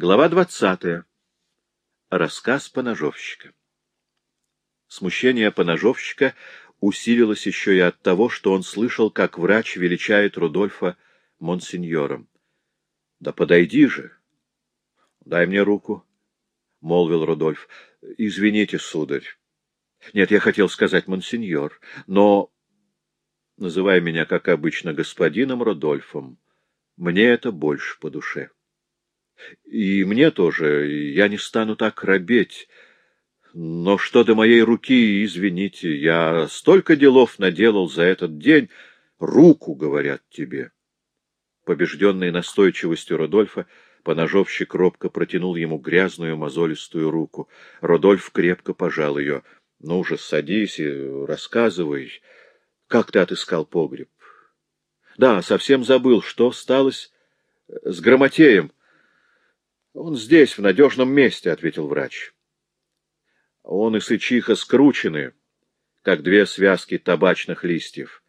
Глава двадцатая. Рассказ поножовщика. Смущение поножовщика усилилось еще и от того, что он слышал, как врач величает Рудольфа монсеньором. — Да подойди же. — Дай мне руку, — молвил Рудольф. — Извините, сударь. Нет, я хотел сказать монсеньор, но... Называй меня, как обычно, господином Рудольфом. Мне это больше по душе. И мне тоже, я не стану так робеть. Но что до моей руки, извините, я столько делов наделал за этот день. Руку, говорят тебе. Побежденный настойчивостью Рудольфа, поножовщик робко протянул ему грязную мозолистую руку. Рудольф крепко пожал ее. — Ну же, садись и рассказывай. Как ты отыскал погреб? — Да, совсем забыл, что сталось с Грамотеем. — Он здесь, в надежном месте, — ответил врач. Он и сычиха скручены, как две связки табачных листьев.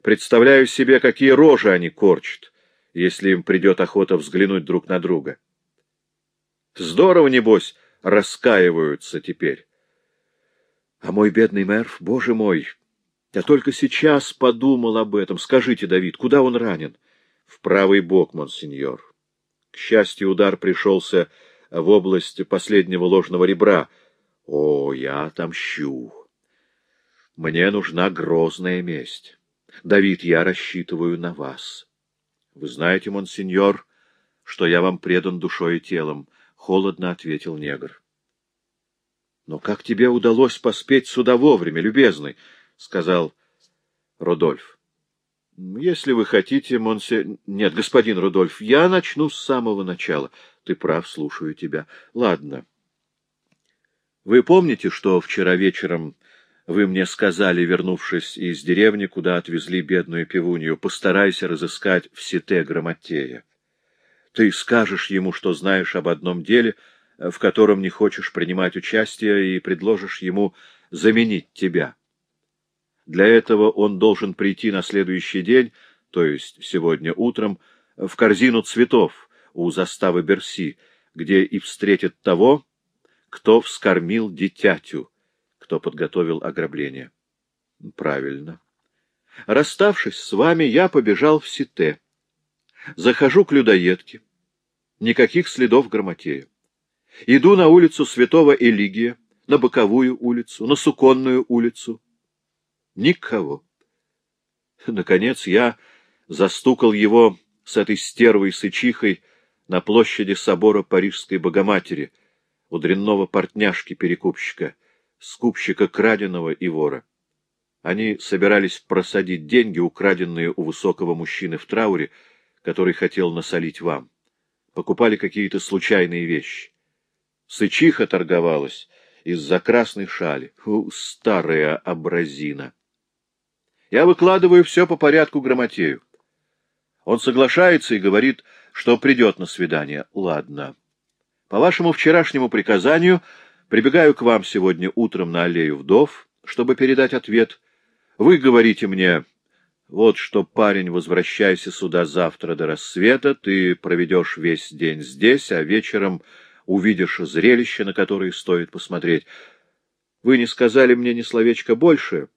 Представляю себе, какие рожи они корчат, если им придет охота взглянуть друг на друга. Здорово, небось, раскаиваются теперь. А мой бедный Мерв, боже мой, я только сейчас подумал об этом. Скажите, Давид, куда он ранен? В правый бок, монсеньор. К счастью, удар пришелся в область последнего ложного ребра — о, я отомщу. Мне нужна грозная месть. Давид, я рассчитываю на вас. Вы знаете, монсеньор, что я вам предан душой и телом, — холодно ответил негр. — Но как тебе удалось поспеть сюда вовремя, любезный? — сказал Рудольф. — Если вы хотите, монсе... Нет, господин Рудольф, я начну с самого начала. Ты прав, слушаю тебя. Ладно. — вы помните, что вчера вечером вы мне сказали, вернувшись из деревни, куда отвезли бедную пивунью, постарайся разыскать в сете Грамотея. Ты скажешь ему, что знаешь об одном деле, в котором не хочешь принимать участие, и предложишь ему заменить тебя. Для этого он должен прийти на следующий день, то есть сегодня утром, в корзину цветов у заставы Берси, где и встретит того, кто вскормил дитятю, кто подготовил ограбление. Правильно. Расставшись с вами, я побежал в Сите. Захожу к людоедке. Никаких следов Грамотея. Иду на улицу Святого Элигия, на Боковую улицу, на Суконную улицу. Никого. Наконец я застукал его с этой стервой-сычихой на площади собора Парижской Богоматери — у дрянного портняшки-перекупщика, скупщика краденого и вора. Они собирались просадить деньги, украденные у высокого мужчины в трауре, который хотел насолить вам. Покупали какие-то случайные вещи. Сычиха торговалась из-за красной шали. У, старая образина! Я выкладываю все по порядку грамотею. Он соглашается и говорит, что придет на свидание. Ладно. По вашему вчерашнему приказанию прибегаю к вам сегодня утром на аллею вдов, чтобы передать ответ. Вы говорите мне, вот что, парень, возвращайся сюда завтра до рассвета, ты проведешь весь день здесь, а вечером увидишь зрелище, на которое стоит посмотреть. Вы не сказали мне ни словечко больше,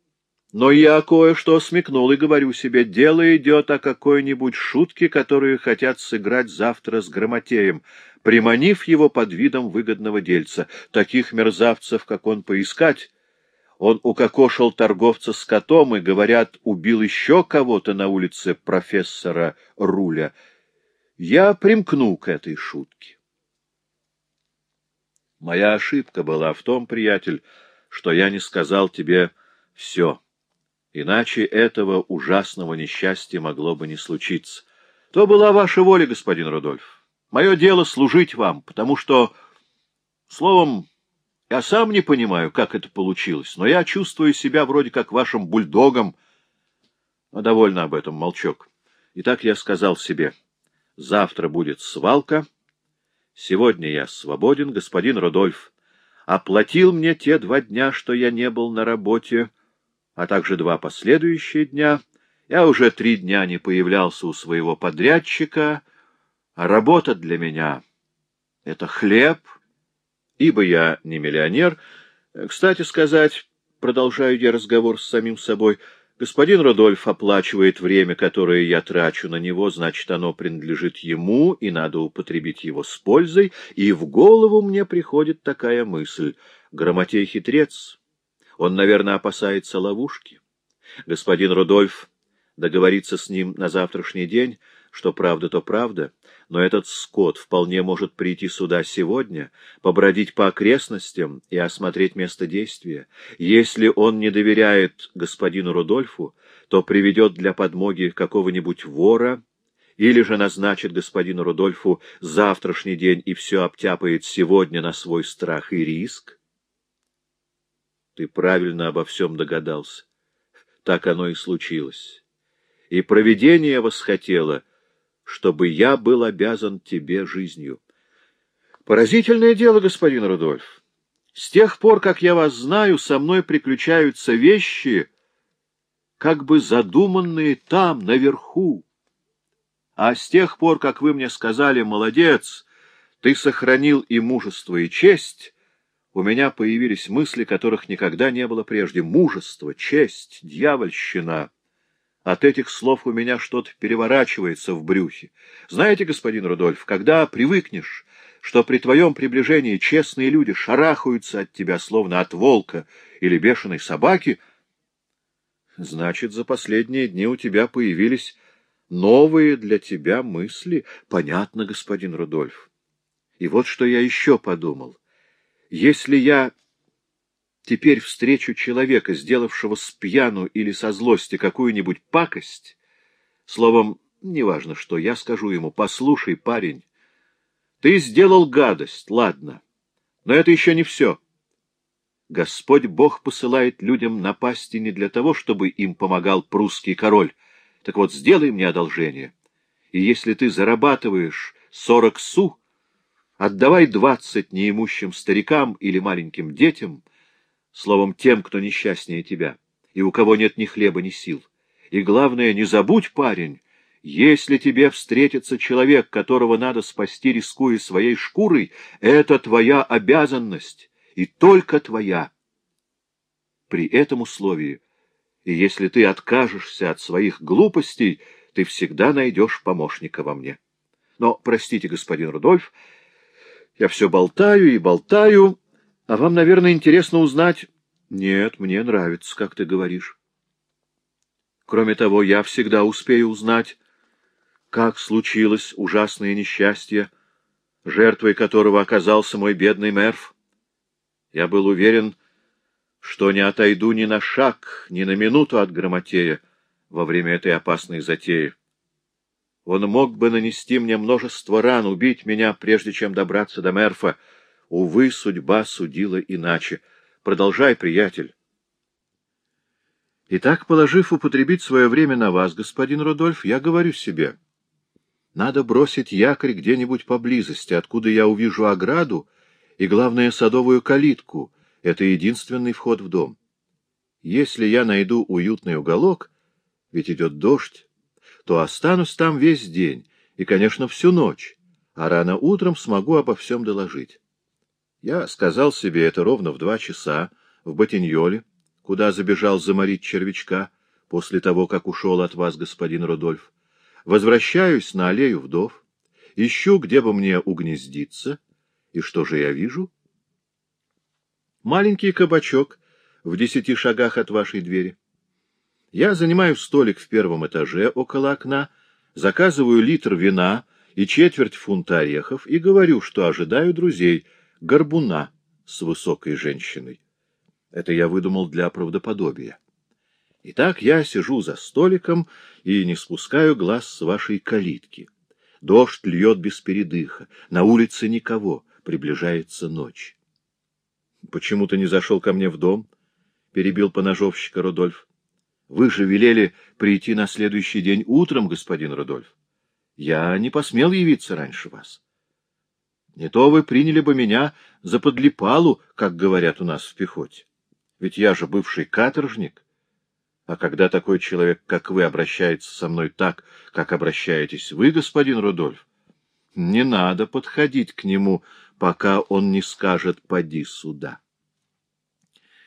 но я кое-что смекнул и говорю себе, дело идет о какой-нибудь шутке, которую хотят сыграть завтра с Грамотеем приманив его под видом выгодного дельца. Таких мерзавцев, как он, поискать. Он укокошил торговца с котом и, говорят, убил еще кого-то на улице профессора Руля. Я примкну к этой шутке. Моя ошибка была в том, приятель, что я не сказал тебе все. Иначе этого ужасного несчастья могло бы не случиться. То была ваша воля, господин Рудольф. Мое дело служить вам, потому что, словом, я сам не понимаю, как это получилось, но я чувствую себя вроде как вашим бульдогом. Но довольно об этом, молчок. Итак, я сказал себе, завтра будет свалка, сегодня я свободен, господин Рудольф оплатил мне те два дня, что я не был на работе, а также два последующие дня. Я уже три дня не появлялся у своего подрядчика — а работа для меня Это хлеб, ибо я не миллионер. Кстати сказать, продолжаю я разговор с самим собой, господин Родольф оплачивает время, которое я трачу на него, значит, оно принадлежит ему, и надо употребить его с пользой, и в голову мне приходит такая мысль. Грамотей хитрец. Он, наверное, опасается ловушки. Господин Рудольф договорится с ним на завтрашний день, что правда, то правда, но этот скот вполне может прийти сюда сегодня, побродить по окрестностям и осмотреть место действия. Если он не доверяет господину Рудольфу, то приведет для подмоги какого-нибудь вора или же назначит господину Рудольфу завтрашний день и все обтяпает сегодня на свой страх и риск. Ты правильно обо всем догадался. Так оно и случилось. И провидение восхотело — чтобы я был обязан тебе жизнью. Поразительное дело, господин Рудольф. С тех пор, как я вас знаю, со мной приключаются вещи, как бы задуманные там, наверху. А с тех пор, как вы мне сказали, молодец, ты сохранил и мужество, и честь, у меня появились мысли, которых никогда не было прежде. Мужество, честь, дьявольщина — от этих слов у меня что-то переворачивается в брюхе. Знаете, господин Рудольф, когда привыкнешь, что при твоем приближении честные люди шарахаются от тебя, словно от волка или бешеной собаки, значит, за последние дни у тебя появились новые для тебя мысли. Понятно, господин Рудольф. И вот что я еще подумал. Если я теперь встречу человека, сделавшего с пьяну или со злости какую-нибудь пакость, словом, неважно что, я скажу ему, послушай, парень, ты сделал гадость, ладно, но это еще не все. Господь Бог посылает людям напасти не для того, чтобы им помогал прусский король. Так вот, сделай мне одолжение. И если ты зарабатываешь сорок су, отдавай двадцать неимущим старикам или маленьким детям — словом, тем, кто несчастнее тебя, и у кого нет ни хлеба, ни сил. И главное, не забудь, парень, если тебе встретится человек, которого надо спасти, рискуя своей шкурой, это твоя обязанность, и только твоя. При этом условии, и если ты откажешься от своих глупостей, ты всегда найдешь помощника во мне. Но, простите, господин Рудольф, я все болтаю и болтаю, а вам, наверное, интересно узнать... Нет, мне нравится, как ты говоришь. Кроме того, я всегда успею узнать, как случилось ужасное несчастье, жертвой которого оказался мой бедный Мерв. Я был уверен, что не отойду ни на шаг, ни на минуту от Грамотея во время этой опасной затеи. Он мог бы нанести мне множество ран, убить меня, прежде чем добраться до Мерфа, Увы, судьба судила иначе. Продолжай, приятель. Итак, положив употребить свое время на вас, господин Рудольф, я говорю себе, надо бросить якорь где-нибудь поблизости, откуда я увижу ограду и, главное, садовую калитку. Это единственный вход в дом. Если я найду уютный уголок, ведь идет дождь, то останусь там весь день и, конечно, всю ночь, а рано утром смогу обо всем доложить. Я сказал себе это ровно в два часа в Ботиньоле, куда забежал заморить червячка после того, как ушел от вас господин Рудольф. Возвращаюсь на аллею вдов, ищу, где бы мне угнездиться, и что же я вижу? Маленький кабачок в десяти шагах от вашей двери. Я занимаю столик в первом этаже около окна, заказываю литр вина и четверть фунта орехов и говорю, что ожидаю друзей — горбуна с высокой женщиной. Это я выдумал для правдоподобия. Итак, я сижу за столиком и не спускаю глаз с вашей калитки. Дождь льет без передыха, на улице никого, приближается ночь. — Почему ты не зашел ко мне в дом? — перебил поножовщика Рудольф. — Вы же велели прийти на следующий день утром, господин Рудольф. Я не посмел явиться раньше вас. Не то вы приняли бы меня за подлипалу, как говорят у нас в пехоте. Ведь я же бывший каторжник. А когда такой человек, как вы, обращается со мной так, как обращаетесь вы, господин Рудольф, Не надо подходить к нему, пока он не скажет «поди сюда».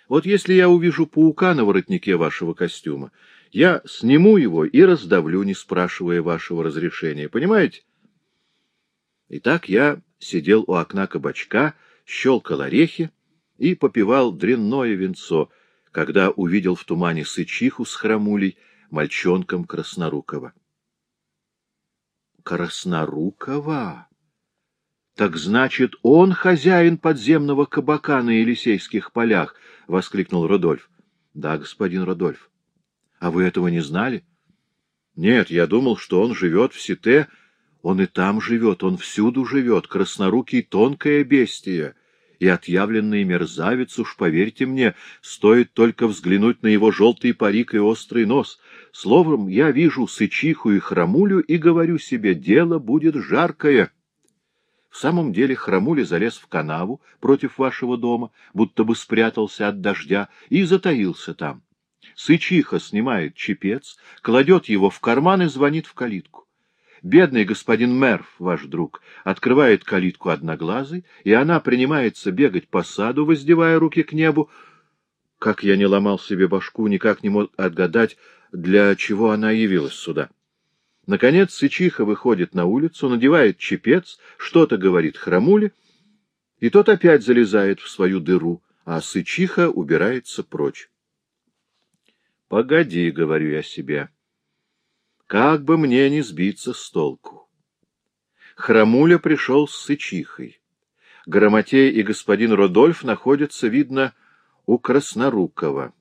Вот если я увижу паука на воротнике вашего костюма, я сниму его и раздавлю, не спрашивая вашего разрешения. Понимаете? Итак, я сидел у окна кабачка, щелкал орехи и попивал дрянное венцо, когда увидел в тумане сычиху с храмулей, мальчонком Краснорукова. Краснорукова? Так значит, он хозяин подземного кабака на Елисейских полях, — воскликнул Рудольф. — Да, господин Рудольф. — А вы этого не знали? — Нет, я думал, что он живет в Сите. Он и там живет, он всюду живет, краснорукий тонкое бестие и отъявленный мерзавец, уж поверьте мне, стоит только взглянуть на его желтый парик и острый нос. Словом, я вижу сычиху и храмулю и говорю себе, дело будет жаркое. В самом деле Храмуля залез в канаву против вашего дома, будто бы спрятался от дождя, и затаился там. Сычиха снимает чепец, кладет его в карман и звонит в калитку. Бедный господин Мерв, ваш друг, открывает калитку одноглазый, и она принимается бегать по саду, воздевая руки к небу. Как я не ломал себе башку, никак не мог отгадать, для чего она явилась сюда. Наконец Сычиха выходит на улицу, надевает чепец, что-то говорит храмуле, и тот опять залезает в свою дыру, а Сычиха убирается прочь. — Погоди, — говорю я себе, — как бы мне не сбиться с толку. Храмуля пришел с сычихой. Грамотей и господин Родольф находятся, видно, у Краснорукова.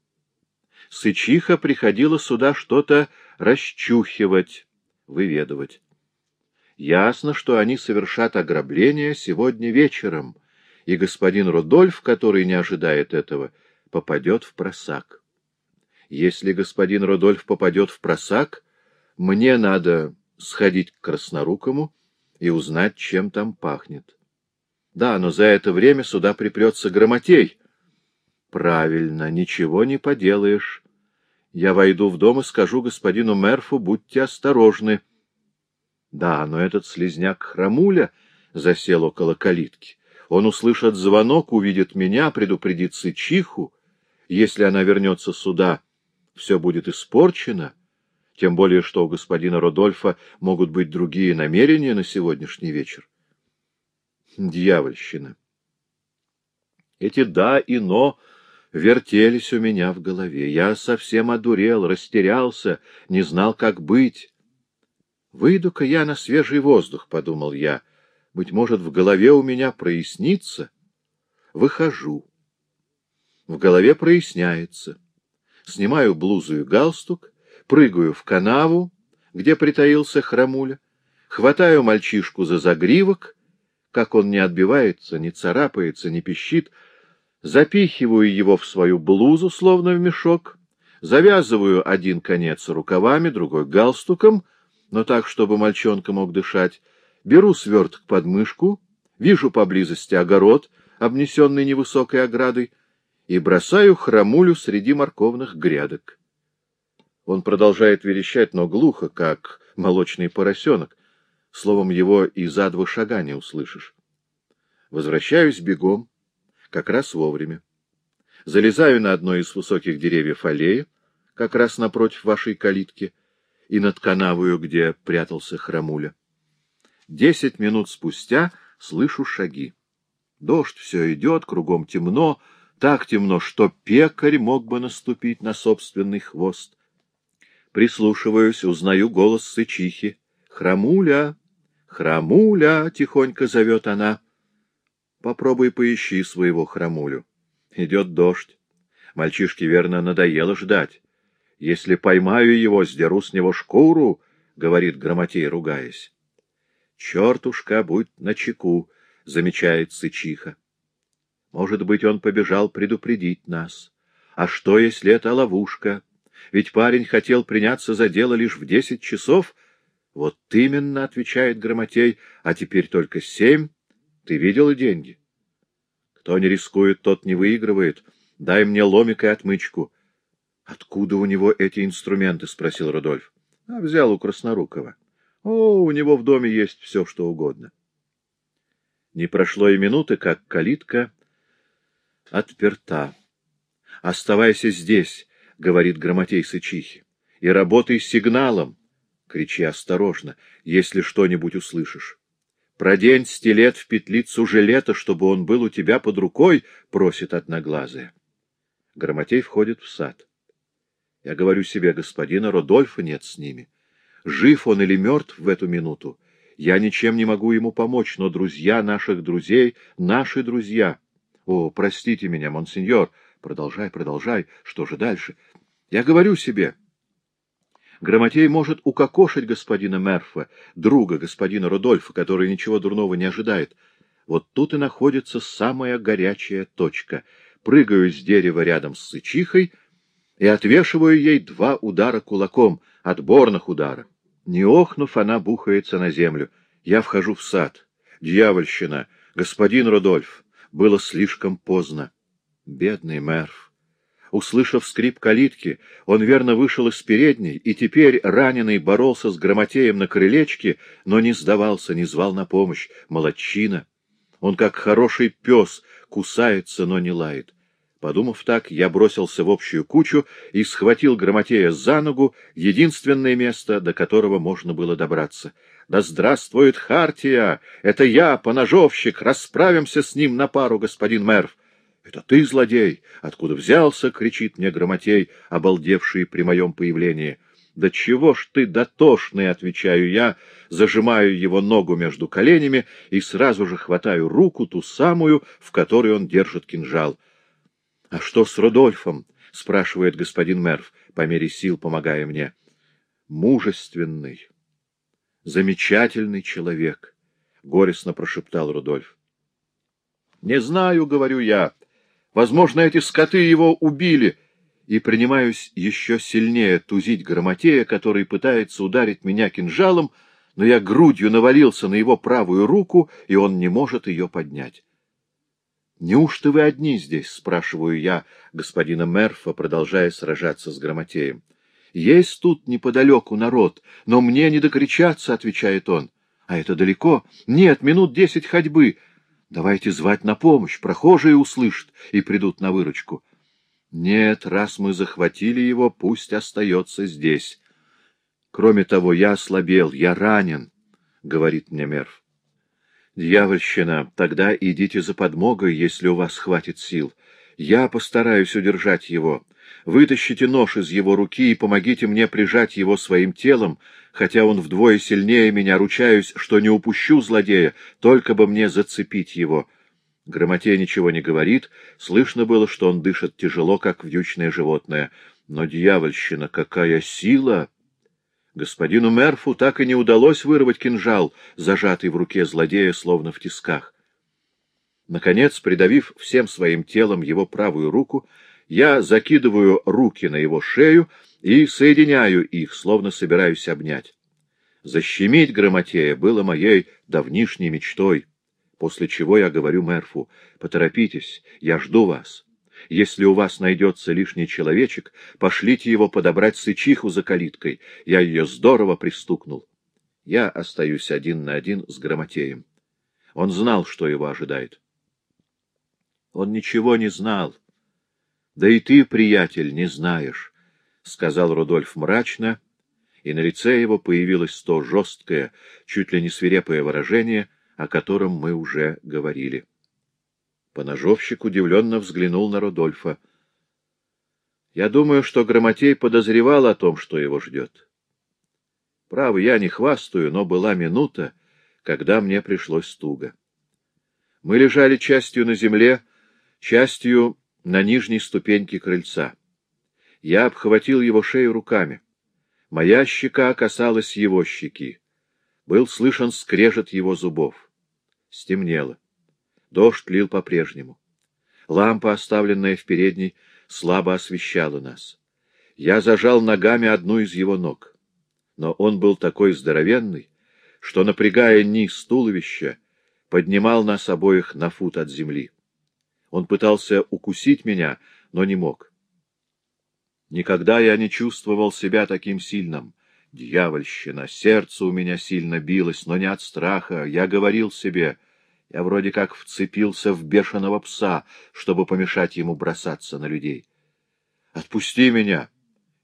Сычиха приходила сюда что-то расчухивать, выведывать. Ясно, что они совершат ограбление сегодня вечером, и господин Рудольф, который не ожидает этого, попадет в просак. Если господин Рудольф попадет в просак, мне надо сходить к Краснорукому и узнать, чем там пахнет. Да, но за это время сюда припрется грамотей. Правильно, ничего не поделаешь. Я войду в дом и скажу господину Мерфу, будьте осторожны. Да, но этот слезняк Храмуля засел около калитки. Он услышит звонок, увидит меня, предупредит Сычиху. Если она вернется сюда, все будет испорчено тем более что у господина Родольфа могут быть другие намерения на сегодняшний вечер. Дьявольщина. Эти «да» и «но» вертелись у меня в голове. Я совсем одурел, растерялся, не знал, как быть. «Выйду-ка я на свежий воздух», — подумал я. «Быть может, в голове у меня прояснится?» Выхожу. В голове проясняется. Снимаю блузу и галстук — прыгаю в канаву, где притаился храмуля, хватаю мальчишку за загривок, как он не отбивается, не царапается, не пищит, запихиваю его в свою блузу, словно в мешок, завязываю один конец рукавами, другой галстуком, но так, чтобы мальчонка мог дышать, беру сверток под мышку, вижу поблизости огород, обнесенный невысокой оградой, и бросаю храмулю среди морковных грядок. Он продолжает верещать, но глухо, как молочный поросенок. Словом, его и за два шага не услышишь. Возвращаюсь бегом, как раз вовремя. Залезаю на одно из высоких деревьев аллеи, как раз напротив вашей калитки, и над канавою, где прятался храмуля. Десять минут спустя слышу шаги. Дождь все идет, кругом темно, так темно, что пекарь мог бы наступить на собственный хвост. Прислушиваюсь, узнаю голос сычихи. «Храмуля! Храмуля!» — тихонько зовет она. Попробуй поищи своего храмулю. Идет дождь. Мальчишке, верно, надоело ждать. Если поймаю его, сдеру с него шкуру, — говорит Грамотей, ругаясь. Чертушка, будь начеку, — замечает сычиха. Может быть, он побежал предупредить нас. А что, если это ловушка? Ведь парень хотел приняться за дело лишь в десять часов. Вот именно, — отвечает Грамотей, — а теперь только семь. Ты видела деньги? Кто не рискует, тот не выигрывает. Дай мне ломик и отмычку. — Откуда у него эти инструменты? — спросил Рудольф. — А взял у Краснорукова. — О, у него в доме есть все, что угодно. — Не прошло и минуты, как калитка отперта. — Оставайся здесь, — говорит Грамотей Сычихи, — и работай сигналом. Кричи осторожно, если что-нибудь услышишь. Продень стилет в петлицу жилета, чтобы он был у тебя под рукой, — просит одноглазая. Грамотей входит в сад. Я говорю себе, господина Родольфа нет с ними. Жив он или мертв в эту минуту, я ничем не могу ему помочь, но друзья наших друзей — наши друзья. О, простите меня, монсеньор. Продолжай, продолжай. Что же дальше? Я говорю себе. Грамотей может укокошить господина Мерфа, друга господина Рудольфа, который ничего дурного не ожидает. Вот тут и находится самая горячая точка. Прыгаю с дерева рядом с сычихой и отвешиваю ей два удара кулаком, отборных удара. Не охнув, она бухается на землю. Я вхожу в сад. Дьявольщина! Господин Рудольф! Было слишком поздно. Бедный Мерв! Услышав скрип калитки, он верно вышел из передней, и теперь раненый боролся с грамотеем на крылечке, но не сдавался, не звал на помощь. Молодчина! Он, как хороший пес, кусается, но не лает. Подумав так, я бросился в общую кучу и схватил Грамотея за ногу, единственное место, до которого можно было добраться. «Да здравствует Хартия! Это я, поножовщик! Расправимся с ним на пару, господин Мерв!» «Это ты, злодей! Откуда взялся?» — кричит мне Грамотей, обалдевший при моем появлении. «Да чего ж ты дотошный!» — отвечаю я, зажимаю его ногу между коленями и сразу же хватаю руку, ту самую, в которой он держит кинжал. — А что с Рудольфом? — спрашивает господин Мерв, по мере сил помогая мне. — Мужественный, замечательный человек, — горестно прошептал Рудольф. — Не знаю, — говорю я. Возможно, эти скоты его убили. И принимаюсь еще сильнее тузить Грамотея, который пытается ударить меня кинжалом, но я грудью навалился на его правую руку, и он не может ее поднять. — Неужто вы одни здесь? — спрашиваю я господина Мерфа, продолжая сражаться с Грамотеем. — Есть тут неподалеку народ, но мне не докричаться, — отвечает он. — А это далеко? Нет, минут десять ходьбы. Давайте звать на помощь, прохожие услышат и придут на выручку. Нет, раз мы захватили его, пусть остается здесь. Кроме того, я ослабел, я ранен, — говорит мне Мерф. Дьявольщина, тогда идите за подмогой, если у вас хватит сил. Я постараюсь удержать его. Вытащите нож из его руки и помогите мне прижать его своим телом, хотя он вдвое сильнее меня, ручаюсь, что не упущу злодея, только бы мне зацепить его. Грамоте ничего не говорит, слышно было, что он дышит тяжело, как вьючное животное. Но, дьявольщина, какая сила! Господину Мерфу так и не удалось вырвать кинжал, зажатый в руке злодея, словно в тисках. Наконец, придавив всем своим телом его правую руку, я закидываю руки на его шею и соединяю их, словно собираюсь обнять. Защемить Грамотея было моей давнишней мечтой, после чего я говорю Мерфу, «Поторопитесь, я жду вас». Если у вас найдется лишний человечек, пошлите его подобрать сычиху за калиткой. Я ее здорово пристукнул. Я остаюсь один на один с Грамотеем. Он знал, что его ожидает. Он ничего не знал. Да и ты, приятель, не знаешь, — сказал Рудольф мрачно, и на лице его появилось то жесткое, чуть ли не свирепое выражение, о котором мы уже говорили. Поножовщик удивленно взглянул на Рудольфа. Я думаю, что Грамотей подозревал о том, что его ждет. Право, я не хвастаю, но была минута, когда мне пришлось туго. Мы лежали частью на земле, частью на нижней ступеньке крыльца. Я обхватил его шею руками. Моя щека касалась его щеки. Был слышен скрежет его зубов. Стемнело. Дождь лил по-прежнему. Лампа, оставленная в передней, слабо освещала нас. Я зажал ногами одну из его ног. Но он был такой здоровенный, что, напрягая низ туловища, поднимал нас обоих на фут от земли. Он пытался укусить меня, но не мог. Никогда я не чувствовал себя таким сильным. Дьявольщина, сердце у меня сильно билось, но не от страха. Я говорил себе, Я вроде как вцепился в бешеного пса, чтобы помешать ему бросаться на людей. — Отпусти меня,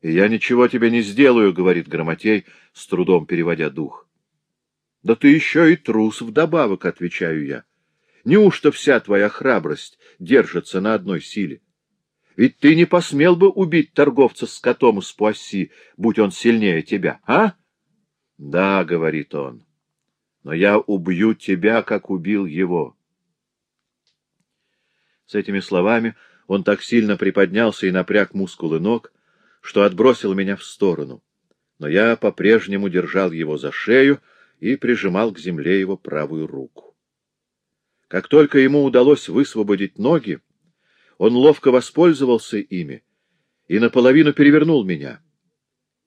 и я ничего тебе не сделаю, — говорит Грамотей, с трудом переводя дух. — Да ты еще и трус вдобавок, — отвечаю я. Неужто вся твоя храбрость держится на одной силе? Ведь ты не посмел бы убить торговца с котом из Пуасси, будь он сильнее тебя, а? — Да, — говорит он, — но я убью тебя, как убил его. С этими словами он так сильно приподнялся и напряг мускулы ног, что отбросил меня в сторону. Но я по-прежнему держал его за шею и прижимал к земле его правую руку. Как только ему удалось высвободить ноги, он ловко воспользовался ими и наполовину перевернул меня.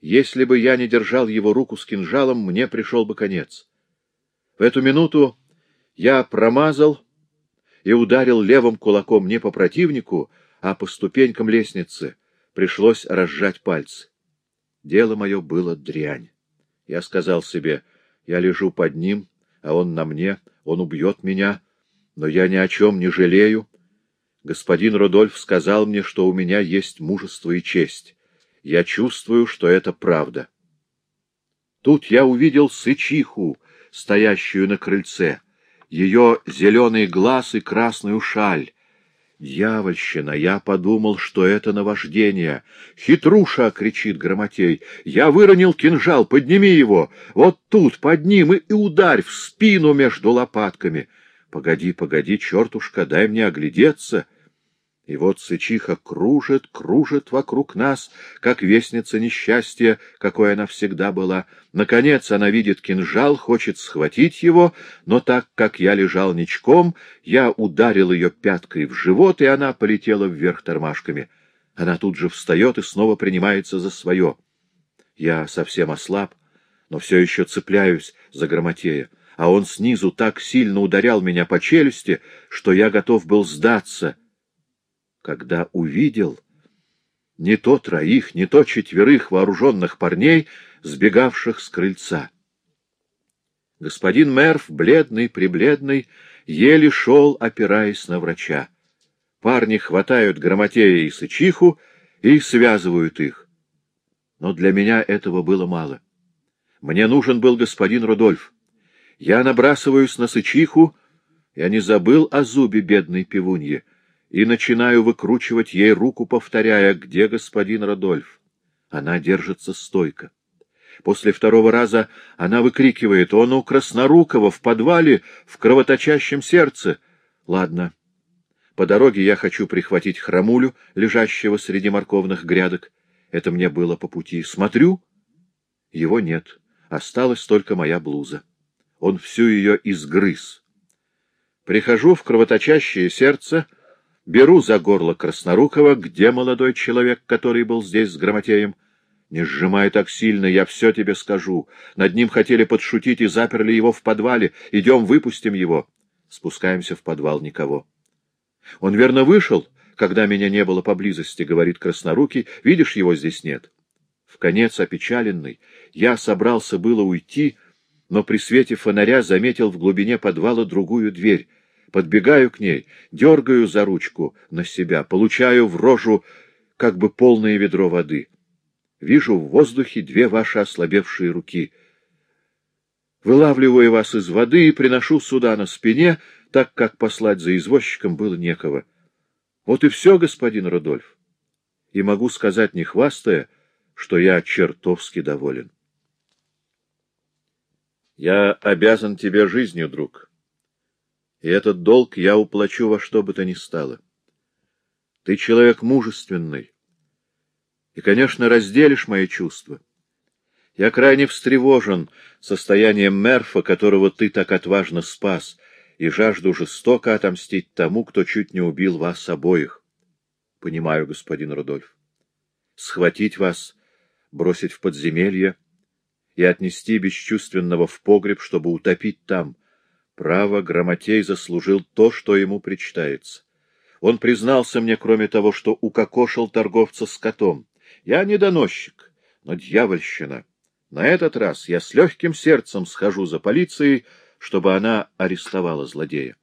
Если бы я не держал его руку с кинжалом, мне пришел бы конец. В эту минуту я промазал и ударил левым кулаком не по противнику, а по ступенькам лестницы. Пришлось разжать пальцы. Дело мое было дрянь. Я сказал себе, я лежу под ним, а он на мне, он убьет меня, но я ни о чем не жалею, Господин Рудольф сказал мне, что у меня есть мужество и честь. Я чувствую, что это правда. Тут я увидел сычиху, стоящую на крыльце, ее зеленый глаз и красную шаль. Дьявольщина! Я подумал, что это наваждение. «Хитруша!» — кричит Громотей. «Я выронил кинжал, подними его! Вот тут, под ним, и, и ударь в спину между лопатками!» «Погоди, погоди, чертушка, дай мне оглядеться!» И вот сычиха кружит, кружит вокруг нас, как вестница несчастья, какой она всегда была. Наконец она видит кинжал, хочет схватить его, но так как я лежал ничком, я ударил ее пяткой в живот, и она полетела вверх тормашками. Она тут же встает и снова принимается за свое. Я совсем ослаб, но все еще цепляюсь за Громотея, а он снизу так сильно ударял меня по челюсти, что я готов был сдаться — когда увидел не то троих, не то четверых вооруженных парней, сбегавших с крыльца. Господин Мерв, бледный-прибледный, еле шел, опираясь на врача. Парни хватают Грамотея и Сычиху и связывают их. Но для меня этого было мало. Мне нужен был господин Рудольф. Я набрасываюсь на Сычиху, я не забыл о зубе бедной пивуньи и начинаю выкручивать ей руку, повторяя, где господин Родольф. Она держится стойко. После второго раза она выкрикивает, он у Краснорукова в подвале, в кровоточащем сердце. Ладно. По дороге я хочу прихватить храмулю, лежащего среди морковных грядок. Это мне было по пути. Смотрю. Его нет. Осталась только моя блуза. Он всю ее изгрыз. Прихожу в кровоточащее сердце, Беру за горло Краснорукова, где молодой человек, который был здесь с Грамотеем. Не сжимай так сильно, я все тебе скажу. Над ним хотели подшутить и заперли его в подвале. Идем, выпустим его. Спускаемся в подвал, никого. Он верно вышел, когда меня не было поблизости, говорит Краснорукий. Видишь, его здесь нет. В конец опечаленный, я собрался было уйти, но при свете фонаря заметил в глубине подвала другую дверь. Подбегаю к ней, дергаю за ручку на себя, получаю в рожу как бы полное ведро воды. Вижу в воздухе две ваши ослабевшие руки. Вылавливаю вас из воды и приношу сюда на спине, так как послать за извозчиком было некого. Вот и все, господин Рудольф. И могу сказать, не хвастая, что я чертовски доволен. Я обязан тебе жизнью, друг и этот долг я уплачу во что бы то ни стало. Ты человек мужественный, и, конечно, разделишь мои чувства. Я крайне встревожен состоянием Мерфа, которого ты так отважно спас, и жажду жестоко отомстить тому, кто чуть не убил вас обоих. Понимаю, господин Рудольф. Схватить вас, бросить в подземелье и отнести бесчувственного в погреб, чтобы утопить там — Право, Грамотей заслужил то, что ему причитается. Он признался мне, кроме того, что укокошил торговца с котом. Я не доносчик, но дьявольщина. На этот раз я с легким сердцем схожу за полицией, чтобы она арестовала злодея.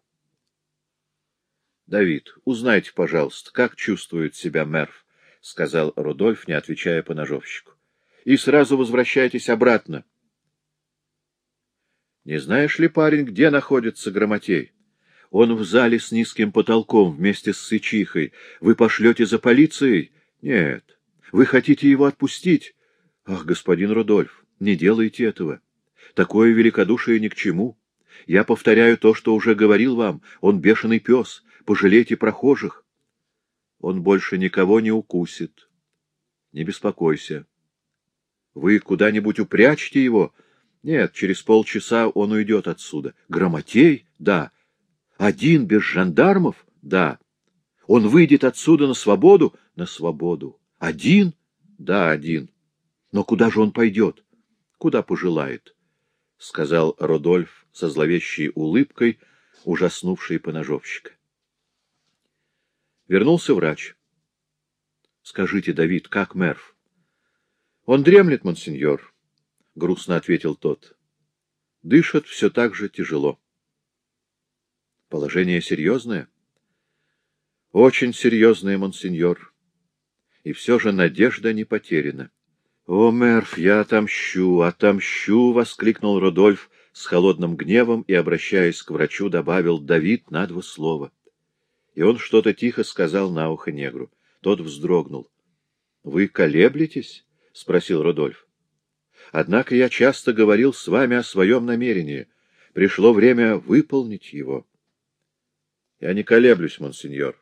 — Давид, узнайте, пожалуйста, как чувствует себя Мерв, — сказал Рудольф, не отвечая по ножовщику. — И сразу возвращайтесь обратно. — Не знаешь ли, парень, где находится Грамотей? Он в зале с низким потолком вместе с Сычихой. Вы пошлете за полицией? Нет. Вы хотите его отпустить? Ах, господин Рудольф, не делайте этого. Такое великодушие ни к чему. Я повторяю то, что уже говорил вам. Он бешеный пес. Пожалейте прохожих. Он больше никого не укусит. Не беспокойся. Вы куда-нибудь упрячьте его? Нет, через полчаса он уйдет отсюда. Грамотей? Да. Один, без жандармов? Да. Он выйдет отсюда на свободу? На свободу. Один? Да, один. Но куда же он пойдет? Куда пожелает? — сказал Родольф со зловещей улыбкой, ужаснувшей поножовщика. Вернулся врач. — Скажите, Давид, как Мерв? — Он дремлет, монсеньор, — грустно ответил тот. — Дышит все так же тяжело. — Положение серьезное? — Очень серьезное, монсеньор. И все же надежда не потеряна. — О, Мерф, я отомщу, отомщу! — воскликнул Рудольф с холодным гневом и, обращаясь к врачу, добавил Давид на два слова. И он что-то тихо сказал на ухо негру. Тот вздрогнул. — Вы колеблетесь? — спросил Рудольф. — Однако я часто говорил с вами о своем намерении. Пришло время выполнить его. — Я не колеблюсь, монсеньор.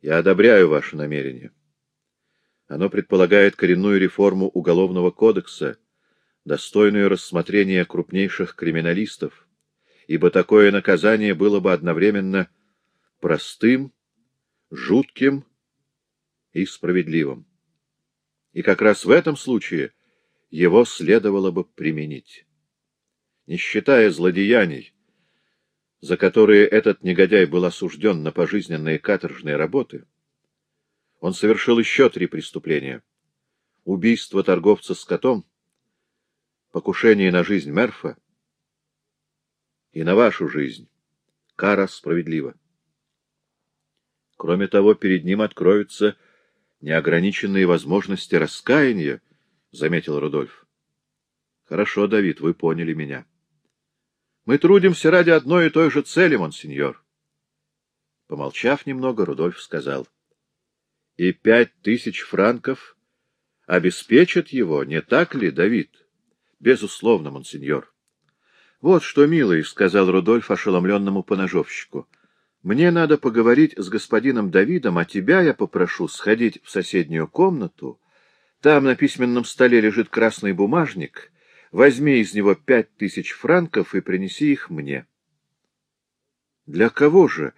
Я одобряю ваше намерение. Оно предполагает коренную реформу Уголовного кодекса, достойную рассмотрения крупнейших криминалистов, ибо такое наказание было бы одновременно простым, жутким и справедливым. И как раз в этом случае его следовало бы применить. Не считая злодеяний, за которые этот негодяй был осужден на пожизненные каторжные работы, он совершил еще три преступления. Убийство торговца с котом, покушение на жизнь Мерфа и на вашу жизнь. Кара справедлива. Кроме того, перед ним откроются неограниченные возможности раскаяния, — заметил Рудольф. — Хорошо, Давид, вы поняли меня. Мы трудимся ради одной и той же цели, монсеньор. Помолчав немного, Рудольф сказал — и пять тысяч франков обеспечат его, не так ли, Давид? Безусловно, монсеньор. Вот что, милый, — сказал Рудольф ошеломленному поножовщику, — мне надо поговорить с господином Давидом, а тебя я попрошу сходить в соседнюю комнату. Там на письменном столе лежит красный бумажник. Возьми из него пять тысяч франков и принеси их мне. — Для кого же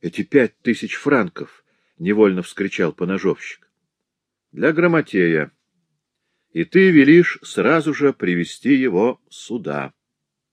эти пять тысяч франков? — невольно вскричал поножовщик. — Для грамотея. И ты велишь сразу же привести его сюда.